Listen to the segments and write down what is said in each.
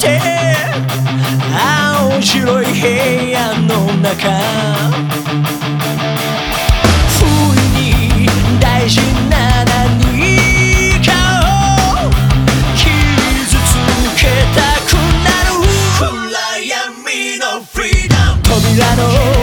て青白い部屋の中。不に大事な何かをつけたくなる。暗闇のフリーダム。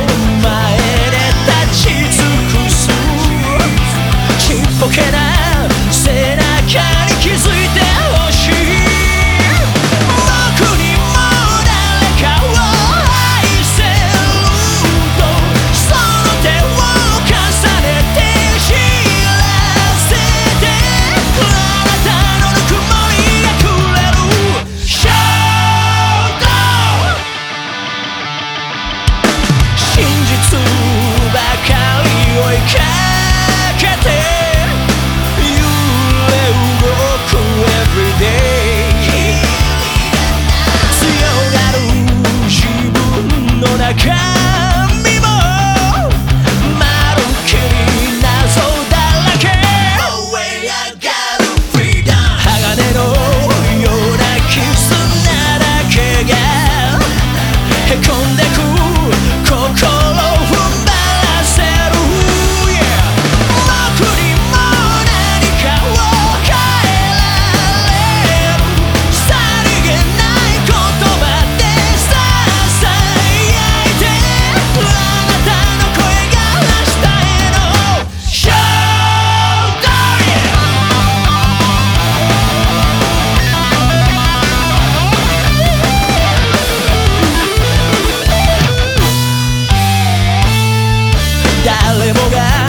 誰もが